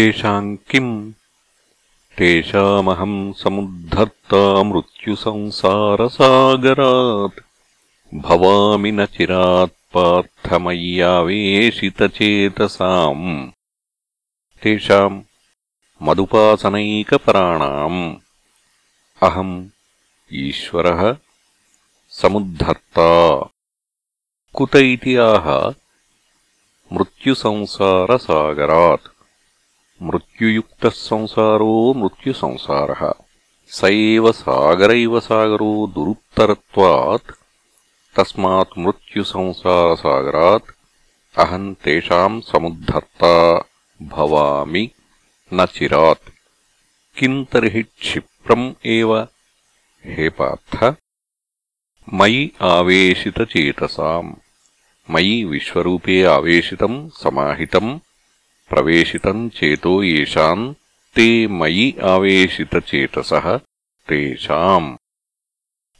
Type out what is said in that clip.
तेषाम् किम्? तेषामहम् समुद्धर्ता मृत्युसंसारसागरात् भवामि न चिरात् पार्थमय्यावेशितचेतसाम्। तेषाम् मदुपासनैकपराणाम्। अहम् ईश्वरः समुद्धर्ता। कुत इति आह? मृत्युसंसारसागरात् मृत्युयुक्तः संसारो मृत्युसंसारः। स एव सागर इव सागरो दुरुत्तरत्वात् तस्मात् मृत्युसंसारसागरात् अहम् तेषाम् समुद्धर्ता भवामि न चिरात्। किम् तर्हि क्षिप्रम् एव? हे पार्थ मयि आवेशितचेतसाम्। मयि विश्वरूपे आवेशितम् समाहितम् ప్రవేశితం చేతో ఏషాం తే మయి ఆవేశితచేతస తేషాం.